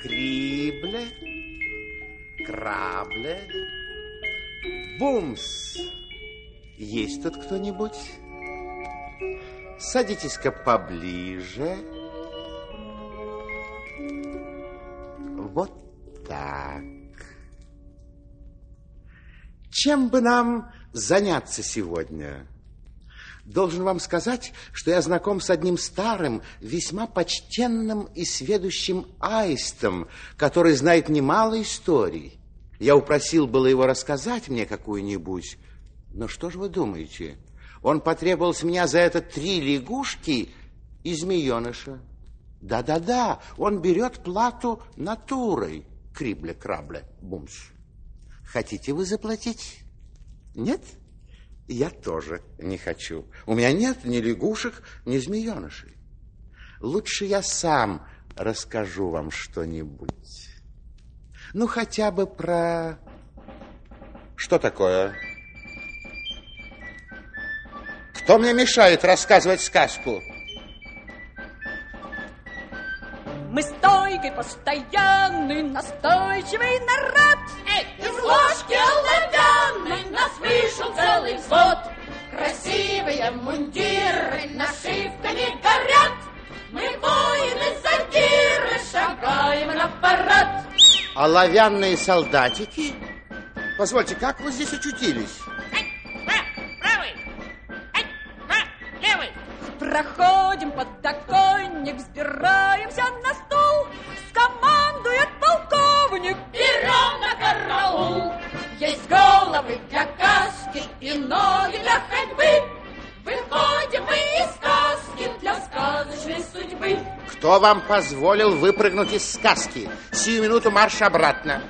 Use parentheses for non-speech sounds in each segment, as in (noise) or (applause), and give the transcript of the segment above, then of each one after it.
Крибле, крабле, бумс. Есть тут кто-нибудь? Садитесь-ка поближе. Вот так. Чем бы нам заняться сегодня? Должен вам сказать, что я знаком с одним старым, весьма почтенным и сведущим аистом, который знает немало историй. Я упросил было его рассказать мне какую-нибудь, но что же вы думаете? Он потребовал с меня за это три лягушки и змееныша. Да-да-да, он берет плату натурой. Крибле-крабле, бумс. Хотите вы заплатить? Нет? Я тоже не хочу. У меня нет ни лягушек, ни змеенышей. Лучше я сам расскажу вам что-нибудь. Ну, хотя бы про... Что такое? Кто мне мешает рассказывать сказку? Мы стойкий, постоянный, настойчивый народ. Эй, из ложки оловянной нас вышел целый взвод. Красивые мундиры нашивками горят. Мы воины-задиры, шагаем на парад. Оловянные солдатики? Позвольте, как вы здесь очутились? Проходим подоконник, взбираемся на стул. Скомандует полковник. Берем на караул. Есть головы для каски и ноги для ходьбы. Выходим мы из сказки для сказочной судьбы. Кто вам позволил выпрыгнуть из сказки? Сию минуту марш обратно.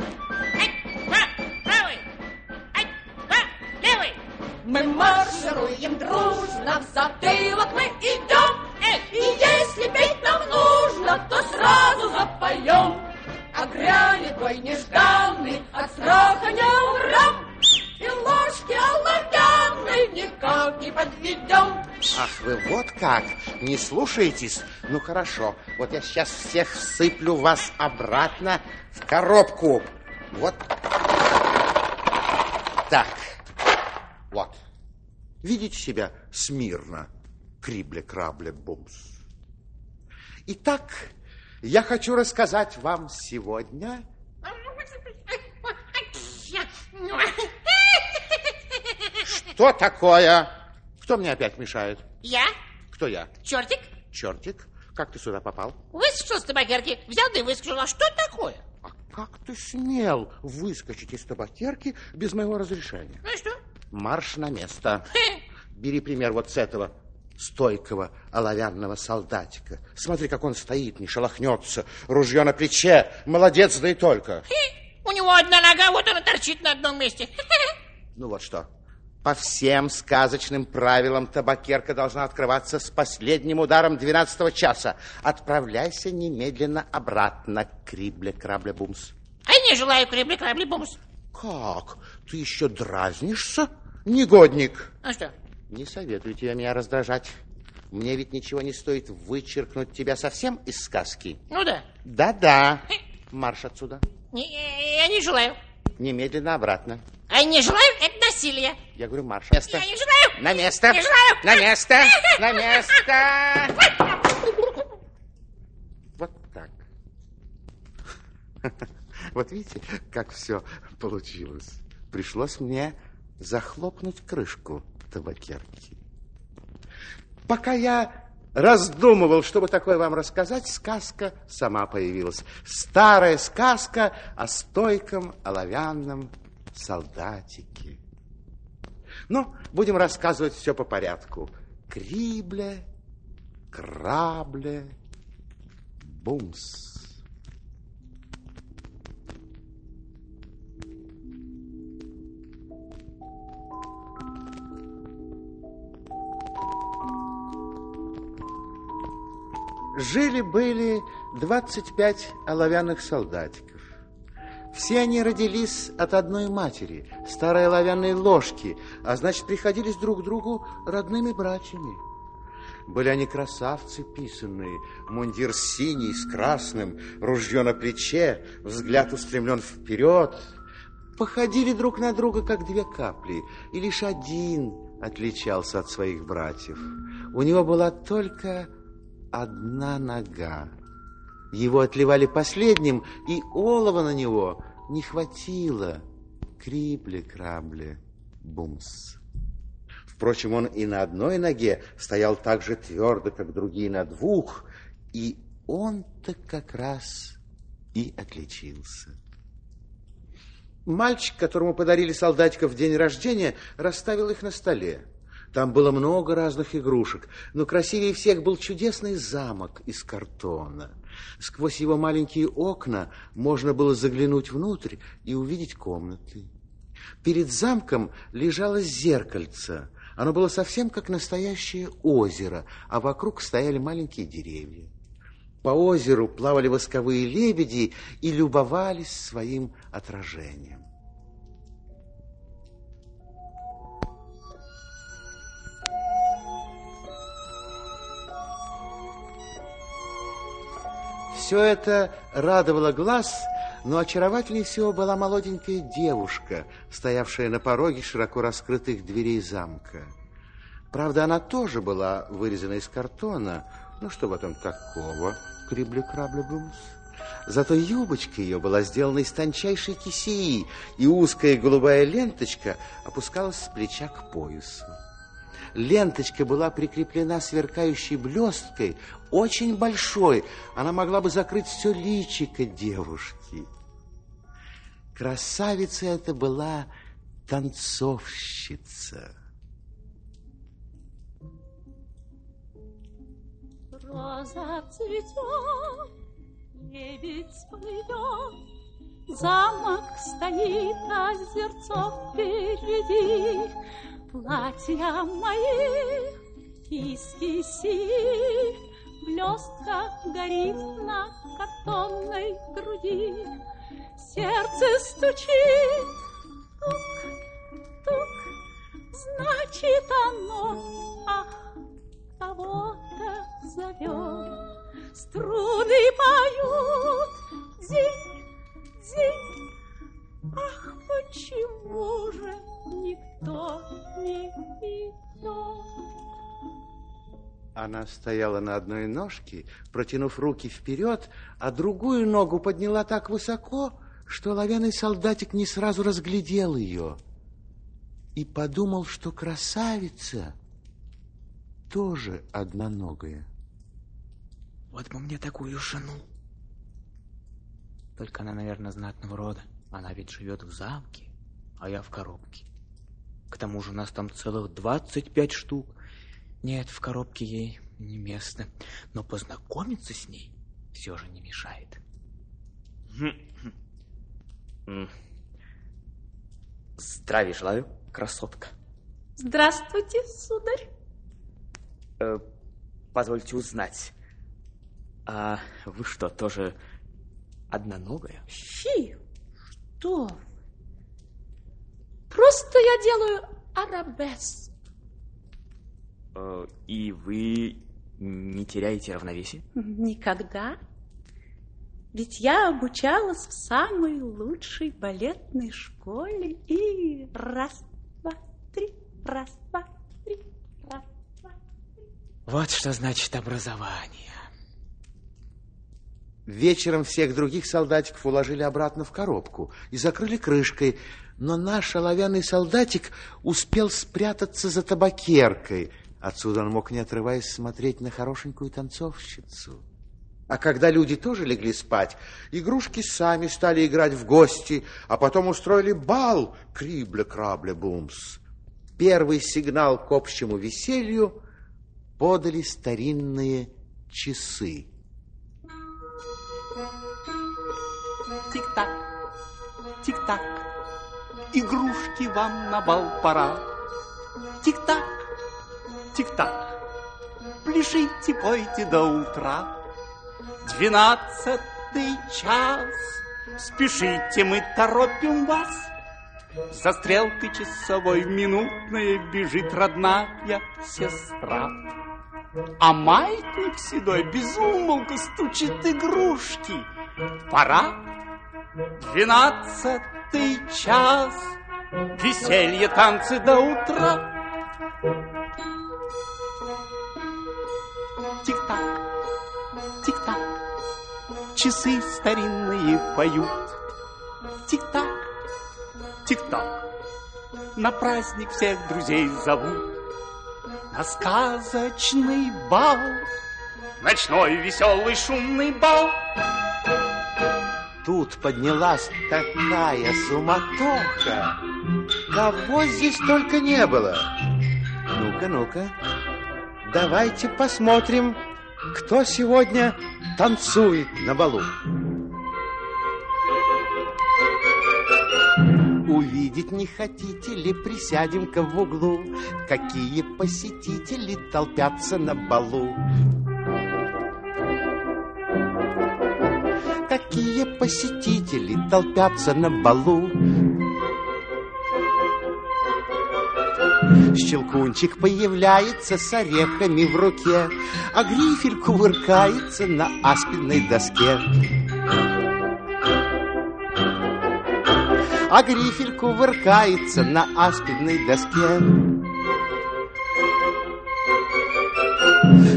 Не слушаетесь? Ну, хорошо. Вот я сейчас всех всыплю вас обратно в коробку. Вот. Так. Вот. Видите себя смирно? Крибле-крабле-бумс. Итак, я хочу рассказать вам сегодня... Что такое? Кто мне опять мешает? Я, Кто я? чертик, Чертик, как ты сюда попал? выскочил с табакерки, взял да и выскочил. А что такое? А как ты смел выскочить из табакерки без моего разрешения? Ну и что? Марш на место. Бери пример вот с этого стойкого оловянного солдатика. Смотри, как он стоит, не шелохнется, ружье на плече. Молодец, да и только. У него одна нога, вот она торчит на одном месте. (laughs) Ну вот что. По всем сказочным правилам табакерка должна открываться с последним ударом 12 часа. Отправляйся немедленно обратно, крибле-крабле-бумс. А не желаю кребли-крабли-бумс. Как? Ты еще дразнишься, негодник? А что? Не советую тебе меня раздражать. Мне ведь ничего не стоит вычеркнуть тебя совсем из сказки. Ну да. Да-да. Марш отсюда. Не- я не желаю. Немедленно обратно. А я не желаю, насилие. Я говорю, марш. Место. Я не желаю. На место. Не желаю. На место. На место. Вот так. (laughs) Вот видите, как все получилось. Пришлось мне захлопнуть крышку табакерки. Пока я раздумывал, чтобы такое вам рассказать, сказка сама появилась. Старая сказка о стойком оловянном солдатике. Ну, будем рассказывать все по порядку. Крибле, крабле, бумс. Жили-были 25 оловянных солдатиков. Все они родились от одной матери, старой оловянной ложки, а значит, приходились друг к другу родными братьями. Были они красавцы писанные, мундир синий с красным, ружье на плече, взгляд устремлен вперед. Походили друг на друга, как две капли, и лишь один отличался от своих братьев. У него была только одна нога. Его отливали последним, и олова на него не хватило. Крипли-крабли, бумс. Впрочем, он и на одной ноге стоял так же твердо, как другие на двух, и он-то как раз и отличился. Мальчик, которому подарили солдатиков в день рождения, расставил их на столе. Там было много разных игрушек, но красивее всех был чудесный замок из картона. Сквозь его маленькие окна можно было заглянуть внутрь и увидеть комнаты. Перед замком лежало зеркальце – оно было совсем как настоящее озеро, а вокруг стояли маленькие деревья. По озеру плавали восковые лебеди и любовались своим отражением. Все это радовало глаз но очаровательнее всего была молоденькая девушка, стоявшая на пороге широко раскрытых дверей замка. Правда, она тоже была вырезана из картона. Ну, что в этом такого, крибли-крабли-бумс? Зато юбочка ее была сделана из тончайшей кисеи, и узкая голубая ленточка опускалась с плеча к поясу. Ленточка была прикреплена сверкающей блесткой, очень большой. Она могла бы закрыть все личико девушки. Красавица это была танцовщица. Роза цветет, лебедь плывет, Замок стоит, озерцо впереди. Платья мои из киси, Блестка горит на картонной груди. Сердце стучит, тук-тук, Значит оно, ах, кого-то зовет. Струны поют, дзинь, дзинь, Ах, почему же никто не идет? Она стояла на одной ножке, протянув руки вперед, а другую ногу подняла так высоко, что оловянный солдатик не сразу разглядел ее и подумал, что красавица тоже одноногая. Вот бы мне такую жену. Только она, наверное, знатного рода. Она ведь живет в замке, а я в коробке. К тому же у нас там целых двадцать пять штук. Нет, в коробке ей не место. Но познакомиться с ней все же не мешает. Здравия желаю, красотка. Здравствуйте, сударь. Э, позвольте узнать, а вы что, тоже одноногая? Фи, что? Просто я делаю арабеск. Э, и вы не теряете равновесие? Никогда. Ведь я обучалась в самой лучшей балетной школе. И раз, два, три, раз, два, три, раз, два, три. Вот что значит образование. Вечером всех других солдатиков уложили обратно в коробку и закрыли крышкой, но наш оловянный солдатик успел спрятаться за табакеркой. Отсюда он мог, не отрываясь, смотреть на хорошенькую танцовщицу. А когда люди тоже легли спать, игрушки сами стали играть в гости, а потом устроили бал крибля-крабля-бумс. Первый сигнал к общему веселью подали старинные часы. Тик-так, тик-так, игрушки вам на бал пора. Тик-так, тик-так, пляшите, пойте до утра. Двенадцатый час. Спешите, мы торопим вас. За стрелкой часовой минутной бежит родная сестра. А маятник седой безумолку стучит игрушки. Пора. Двенадцатый час. Веселье, танцы до утра. Тик-так, тик-так, часы старинные поют. Тик-так, тик-так, на праздник всех друзей зовут. На сказочный бал, ночной веселый шумный бал. Тут поднялась такая суматоха. Кого здесь только не было. Ну-ка, ну-ка. Давайте посмотрим, кто сегодня танцует на балу. Увидеть не хотите ли, присядем-ка в углу, Какие посетители толпятся на балу. Какие посетители толпятся на балу. Щелкунчик появляется с орехами в руке, А грифель кувыркается на аспидной доске. А грифель кувыркается на аспидной доске.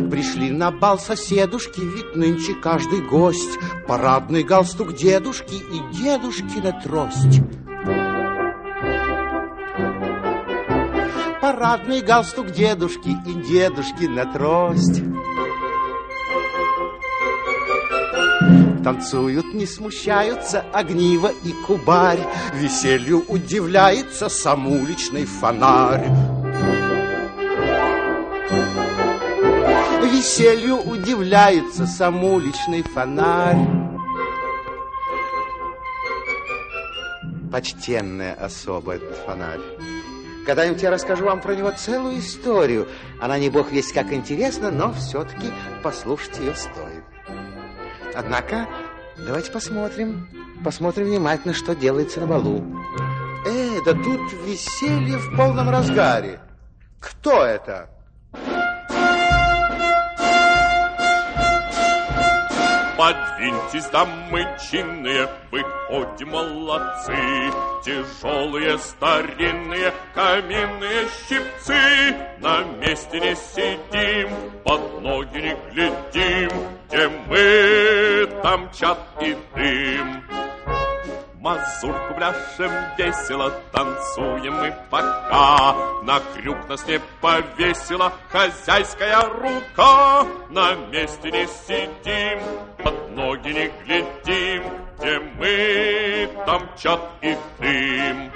Пришли на бал соседушки, ведь нынче каждый гость. Парадный галстук дедушки и дедушки на трость. Парадный галстук дедушки и дедушки на трость. Танцуют, не смущаются огниво и кубарь. Веселью удивляется сам уличный фонарь. Веселью удивляется сам уличный фонарь. Почтенная особа этот фонарь. Когда-нибудь я расскажу вам про него целую историю. Она не бог весть как интересна, но все-таки послушать ее стоит. Однако, давайте посмотрим, посмотрим внимательно, что делается на балу. Э, да тут веселье в полном разгаре. Кто это? Подвиньтесь, дамы чинные, выходим молодцы. Тяжелые старинные каминные щипцы. На месте не сидим, под ноги не глядим. Где мы, там чат и дым. Мазурку бляшем весело, танцуем мы пока. На крюк нас не повесила хозяйская рука. На месте не сидим, под ноги не глядим. Где мы, там чат и дым.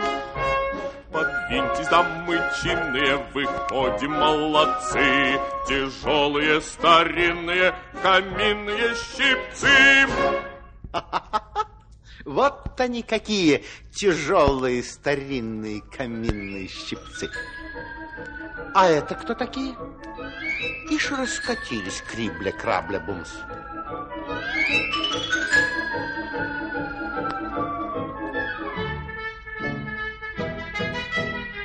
Подвиньтесь, дамы чинные, выходим молодцы. Тяжелые старинные каминные щипцы. Вот они какие тяжелые старинные каминные щипцы. А это кто такие? Ишь раскатились крибля-крабля-бумс.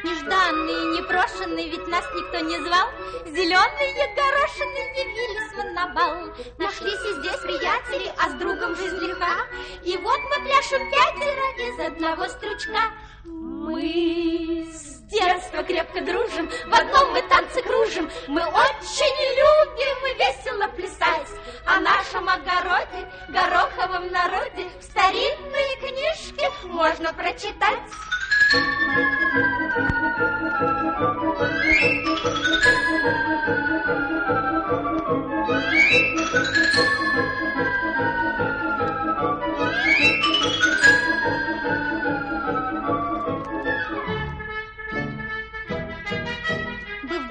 Нежданные, непрошенные, ведь нас никто не звал. Зеленые горошины явились мы на бал. Нашлись и здесь приятели, а с другом жизнь легка. И пляшем пятеро из одного стручка. Мы с детства крепко дружим, в одном мы танцы кружим. Мы очень любим весело плясать. О нашем огороде, гороховом народе в старинной книжке можно прочитать.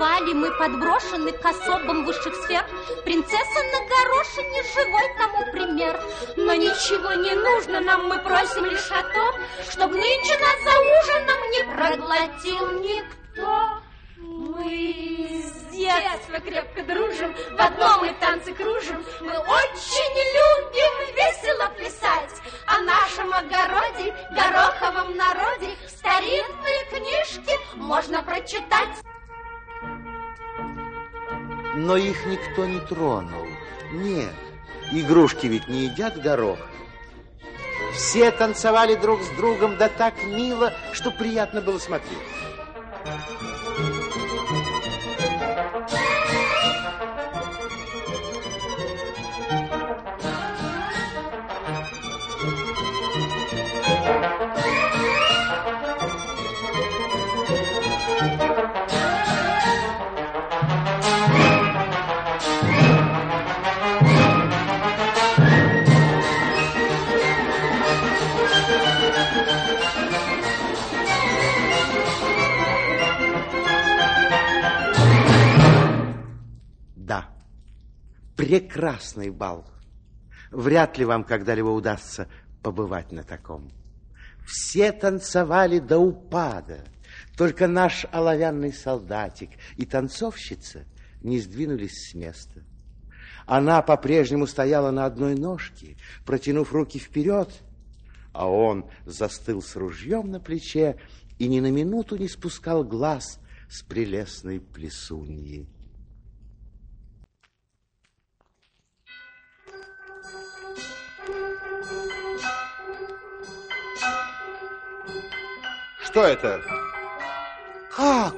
Бывали мы подброшены к особам высших сфер, Принцесса на горошине живой тому пример. Но ничего не нужно нам, мы просим лишь о том, Чтоб нынче нас за ужином не проглотил никто. Мы с детства крепко дружим, в одном мы танцы кружим. Мы очень любим весело плясать, о нашем огороде, гороховом народе старинные книжки можно прочитать. Но их никто не тронул. Нет, игрушки ведь не едят горох. Все танцевали друг с другом, да так мило, что приятно было смотреть. Прекрасный бал. Вряд ли вам когда-либо удастся побывать на таком. Все танцевали до упада. Только наш оловянный солдатик и танцовщица не сдвинулись с места. Она по-прежнему стояла на одной ножке, протянув руки вперед, а он застыл с ружьем на плече и ни на минуту не спускал глаз с прелестной плесуньи. Что это? Как?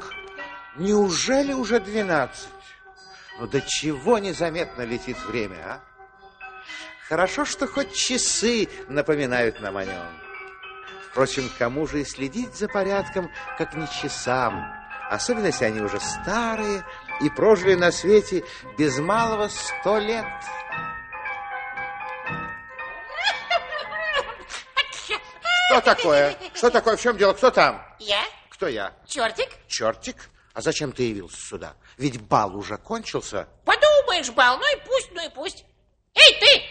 Неужели уже двенадцать? Ну до чего незаметно летит время, а? Хорошо, что хоть часы напоминают нам о нем. Впрочем, кому же и следить за порядком, как не часам, особенно если они уже старые и прожили на свете без малого сто лет. (laughs) Что такое? Что такое? В чем дело? Кто там? Я? Кто я? Чертик? Чертик? А зачем ты явился сюда? Ведь бал уже кончился. Подумаешь, бал, ну и пусть, ну и пусть. Эй, ты,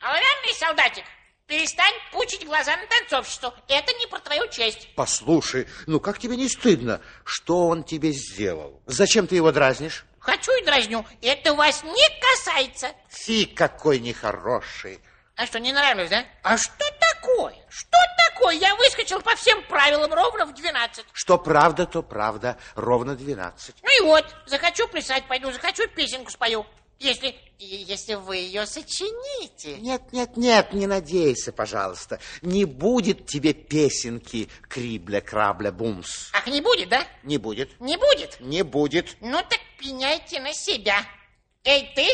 оловянный солдатик, перестань пучить глаза на танцовщицу. Это не про твою честь. Послушай, ну как тебе не стыдно? Что он тебе сделал? Зачем ты его дразнишь? Хочу и дразню. Это вас не касается. Фи, какой нехороший. А что, не нравилось, да? А что такое? Что такое? Я выскочил по всем правилам ровно в 12. Что правда, то правда. Ровно двенадцать. Ну и вот, захочу плясать пойду, захочу песенку спою. Если, если вы ее сочините. Нет, нет, нет, не надейся, пожалуйста. Не будет тебе песенки Крибля-крабля-бумс. Ах, не будет, да? Не будет. Не будет? Не будет. Ну так пеняйте на себя. Эй, ты,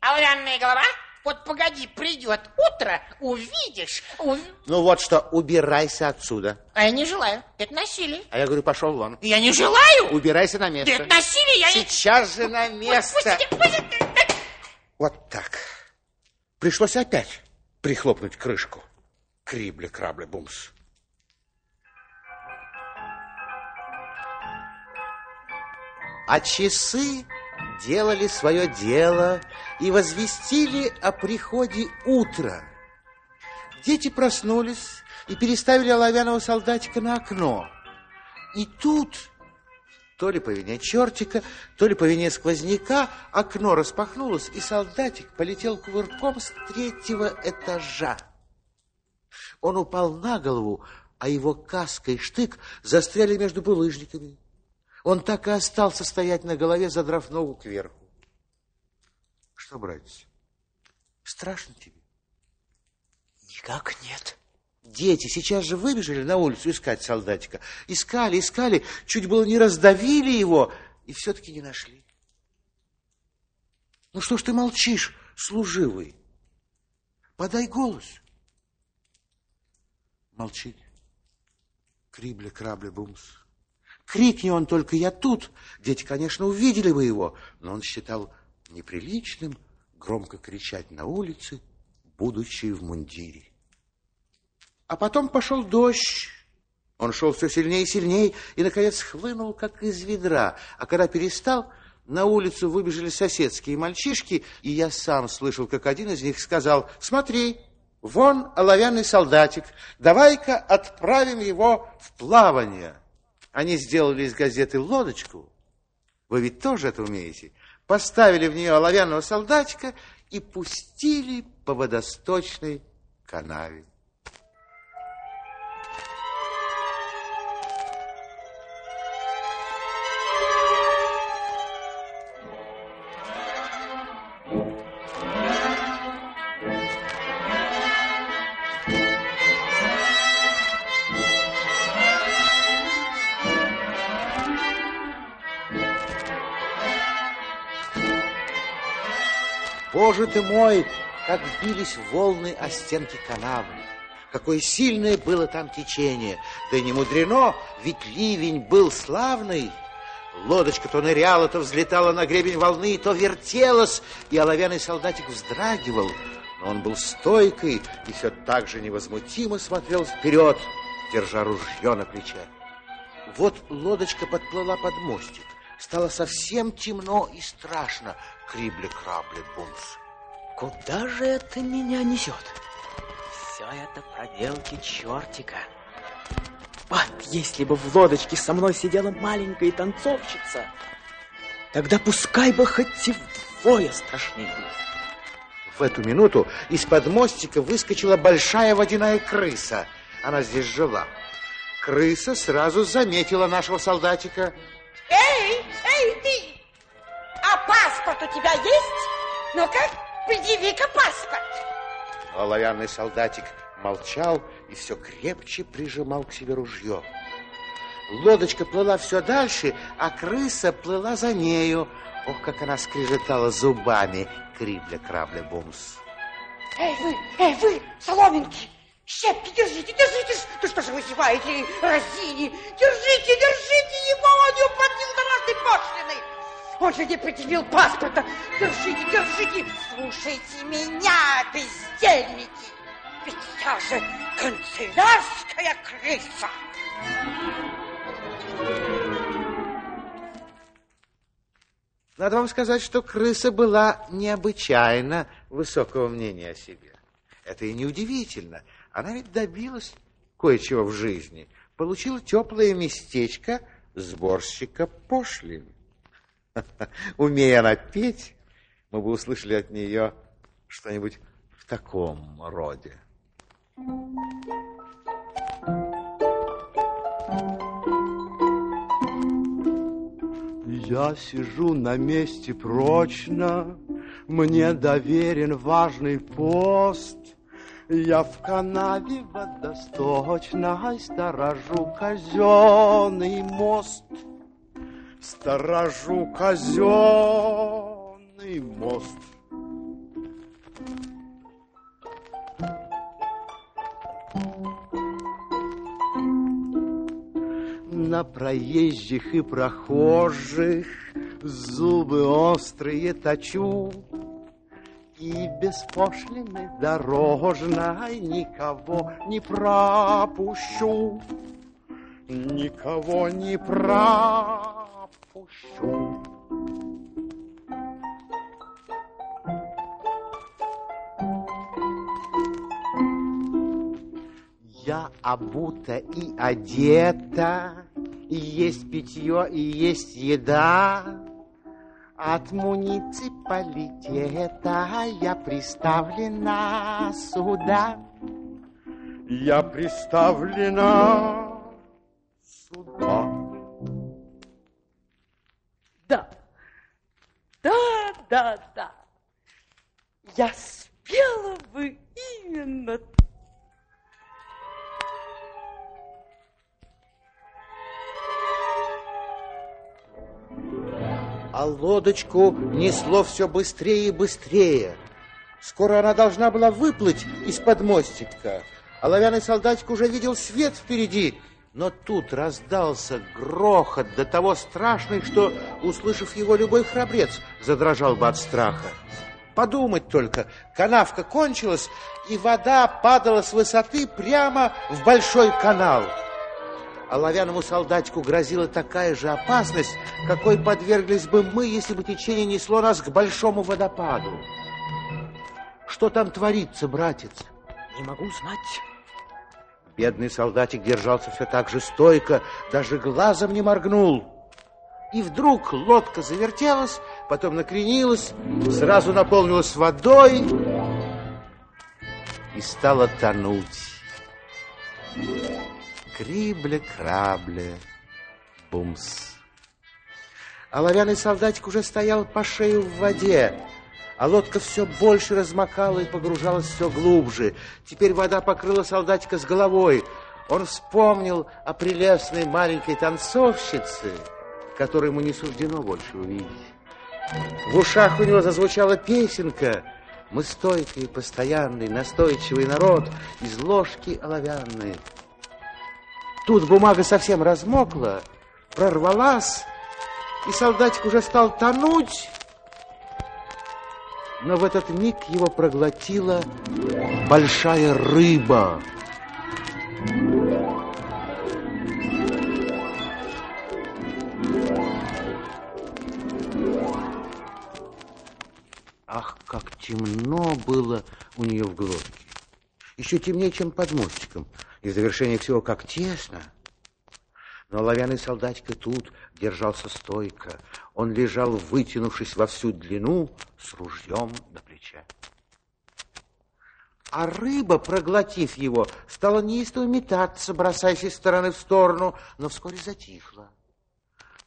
оловянная голова, вот погоди, придет утро, увидишь. ув- Ну вот что, убирайся отсюда. А я не желаю. Это насилие. А я говорю, пошел вон. Я не желаю. Убирайся на место. Это насилие, я. Сейчас же на место. Вот так. Пришлось опять прихлопнуть крышку. Крибли-крабли-бумс. А часы делали свое дело и возвестили о приходе утра. Дети проснулись и переставили оловянного солдатика на окно. И тут, то ли по вине чертика, то ли по вине сквозняка, окно распахнулось, и солдатик полетел кувырком с третьего этажа. Он упал на голову, а его каска и штык застряли между булыжниками. Он так и остался стоять на голове, задрав ногу кверху. Что, братец, страшно тебе? Никак нет. Дети сейчас же выбежали на улицу искать солдатика. Искали, искали, чуть было не раздавили его, и все-таки не нашли. Ну что ж ты молчишь, служивый? Подай голос. Молчит. Крибля, крабля, бумс. Крикни он только «Я тут!» Дети, конечно, увидели бы его, но он считал неприличным громко кричать на улице, будучи в мундире. А потом пошел дождь. Он шел все сильнее и сильнее, и, наконец, хлынул, как из ведра. А когда перестал, на улицу выбежали соседские мальчишки, и я сам слышал, как один из них сказал, «Смотри, вон оловянный солдатик, давай-ка отправим его в плавание». Они сделали из газеты лодочку, Вы ведь тоже это умеете. Поставили в нее оловянного солдатика и пустили по водосточной канаве. Боже ты мой, как бились волны о стенки канавы. Какое сильное было там течение. Да не мудрено, ведь ливень был славный. Лодочка то ныряла, то взлетала на гребень волны, то вертелась, и оловянный солдатик вздрагивал. Но он был стойкой и все так же невозмутимо смотрел вперед, держа ружье на плече. Вот лодочка подплыла под мостик. Стало совсем темно и страшно. Крибли-крабли, бумс. Куда же это меня несет? Все это проделки чертика. Вот если бы в лодочке со мной сидела маленькая танцовщица, тогда пускай бы хоть и вдвое страшнее было. В эту минуту из-под мостика выскочила большая водяная крыса. Она здесь жила. Крыса сразу заметила нашего солдатика. Эй, эй, ты! Паспорт у тебя есть? Ну-ка, предъяви-ка паспорт. Оловянный солдатик молчал и все крепче прижимал к себе ружье. Лодочка плыла все дальше, а крыса плыла за нею. Ох, как она скрежетала зубами, крибля-крабля-бумс. Эй, вы, эй, вы, соломинки! Щепки, держите, держите! Да что же вы зеваете, разини? Держите, держите его, он не уплатил дорожной пошлины! Он же не предъявил паспорта! Держите, держите! Слушайте меня, бездельники! Ведь я же канцелярская крыса! Надо вам сказать, что крыса была необычайно высокого мнения о себе. Это и неудивительно. Она ведь добилась кое-чего в жизни. Получила теплое местечко сборщика пошлин. (laughs) Умея она петь, мы бы услышали от нее что-нибудь в таком роде. Я сижу на месте прочно, Мне доверен важный пост. Я в канаве водосточной Сторожу казенный мост. Сторожу казенный мост. На проезжих и прохожих Зубы острые точу И без пошлины дорожной Никого не пропущу Никого не пропущу Я обута и одета, и есть питье, и есть еда. От муниципалитета я приставлена сюда. Я приставлена сюда. Да, да, да. Я спела бы именно А лодочку несло все быстрее и быстрее. Скоро она должна была выплыть из-под мостика. Оловянный солдатик уже видел свет впереди. Но тут раздался грохот до того страшный, что, услышав его, любой храбрец задрожал бы от страха. Подумать только, канавка кончилась, и вода падала с высоты прямо в большой канал. Оловянному солдатику грозила такая же опасность, какой подверглись бы мы, если бы течение несло нас к большому водопаду. Что там творится, братец? Не могу знать. Бедный солдатик держался все так же стойко, даже глазом не моргнул. И вдруг лодка завертелась, потом накренилась, сразу наполнилась водой и стала тонуть. Крибле-крабле, бумс. Оловянный солдатик уже стоял по шею в воде, а лодка все больше размокала и погружалась все глубже. Теперь вода покрыла солдатика с головой. Он вспомнил о прелестной маленькой танцовщице, которую ему не суждено больше увидеть. В ушах у него зазвучала песенка «Мы стойкий, постоянный, настойчивый народ из ложки оловянной». Тут бумага совсем размокла, прорвалась, и солдатик уже стал тонуть, но в этот миг его проглотила большая рыба. Ах, как темно было у нее в глотке. Еще темнее, чем под мостиком. И в завершение всего, как тесно. Но оловянный солдатик и тут держался стойко. Он лежал, вытянувшись во всю длину, с ружьем на плече. А рыба, проглотив его, стала неистово метаться, бросаясь из стороны в сторону, но вскоре затихла.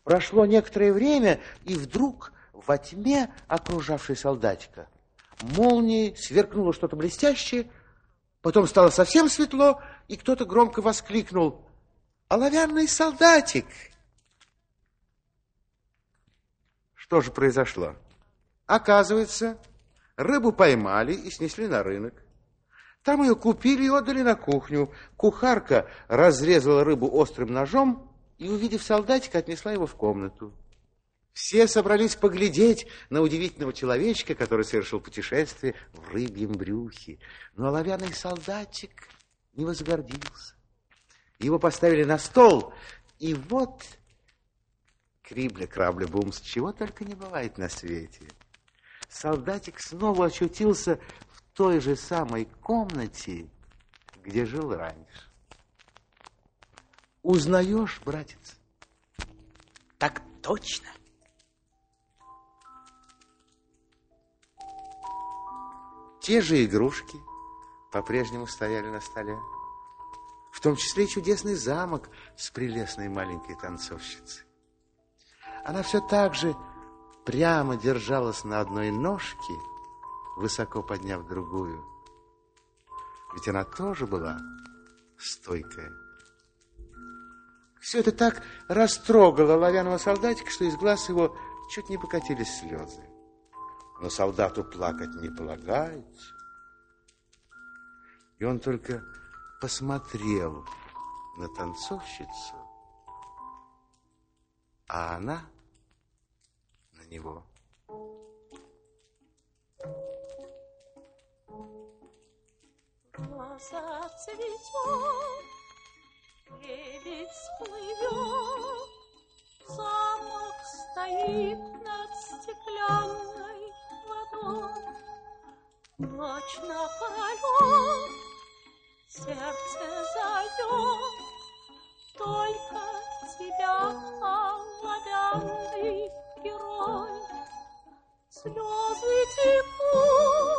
Прошло некоторое время, и вдруг во тьме, окружавшей солдатика, молнией сверкнуло что-то блестящее, потом стало совсем светло, и кто-то громко воскликнул «Оловянный солдатик!» Что же произошло? Оказывается, рыбу поймали и снесли на рынок. Там ее купили и отдали на кухню. Кухарка разрезала рыбу острым ножом и, увидев солдатика, отнесла его в комнату. Все собрались поглядеть на удивительного человечка, который совершил путешествие в рыбьем брюхе. Но оловянный солдатик не возгордился. Его поставили на стол, и вот Крибля, крабля, бумс, чего только не бывает на свете. Солдатик снова очутился в той же самой комнате, где жил раньше. Узнаешь, братец? Так точно. Те же игрушки по-прежнему стояли на столе. В том числе и чудесный замок с прелестной маленькой танцовщицей. Она все так же прямо держалась на одной ножке, высоко подняв другую. Ведь она тоже была стойкая. Все это так растрогало лавяного солдатика, что из глаз его чуть не покатились слезы. Но солдату плакать не полагается. И он только посмотрел на танцовщицу, а она него. Роза цветет, лебедь всплывет, Замок стоит над стеклянной водой. Ночь напролет, сердце зовет, Только тебя, оловянный герой. Слезы текут,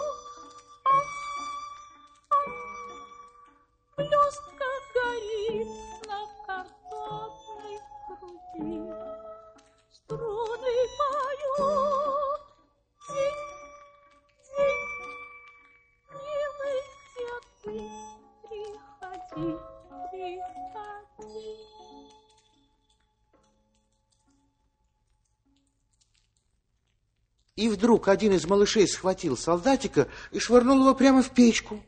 И вдруг один из малышей схватил солдатика и швырнул его прямо в печку.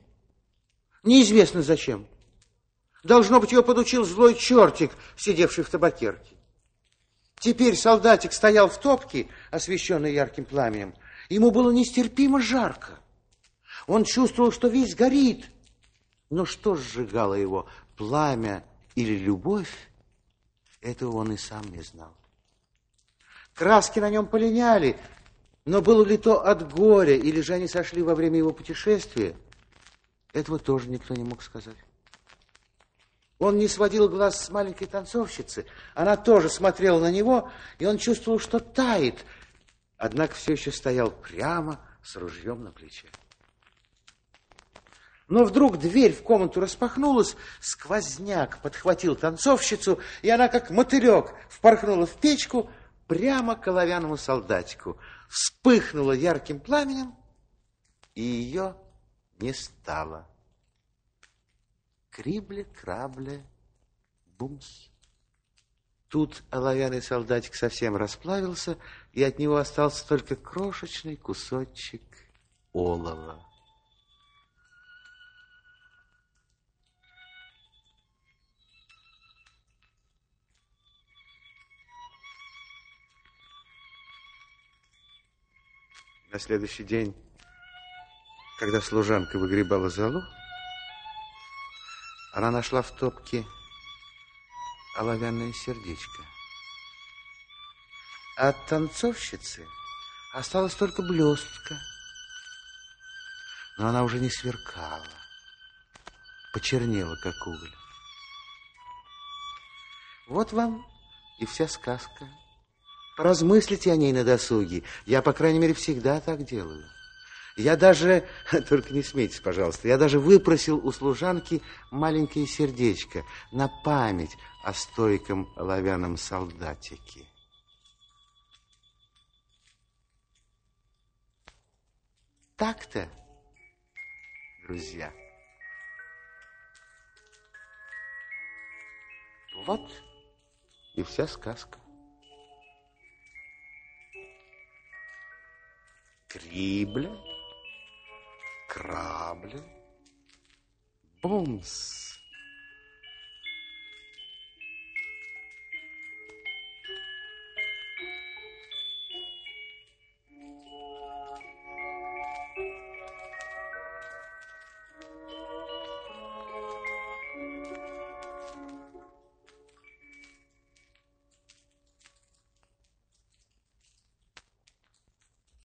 Неизвестно зачем. Должно быть, его подучил злой чертик, сидевший в табакерке. Теперь солдатик стоял в топке, освещенной ярким пламенем. Ему было нестерпимо жарко. Он чувствовал, что весь горит. Но что сжигало его, пламя или любовь, этого он и сам не знал. Краски на нем полиняли, но было ли то от горя, или же они сошли во время его путешествия, этого тоже никто не мог сказать. Он не сводил глаз с маленькой танцовщицы. Она тоже смотрела на него, и он чувствовал, что тает. Однако все еще стоял прямо с ружьем на плече. Но вдруг дверь в комнату распахнулась, сквозняк подхватил танцовщицу, и она, как мотылек, впорхнула в печку прямо к оловянному солдатику. Вспыхнула ярким пламенем, и ее не стало. Крибле, крабле, бумс. Тут оловянный солдатик совсем расплавился, и от него остался только крошечный кусочек олова. На следующий день, когда служанка выгребала залу, она нашла в топке оловянное сердечко. А от танцовщицы осталась только блестка. Но она уже не сверкала, почернела, как уголь. Вот вам и вся сказка. Размыслите о ней на досуге. Я, по крайней мере, всегда так делаю. Я даже, (laughs) только не смейтесь, пожалуйста, я даже выпросил у служанки маленькое сердечко на память о стойком оловянном солдатике. Так-то, друзья. Вот и вся сказка. Крибля, крабле, бумс.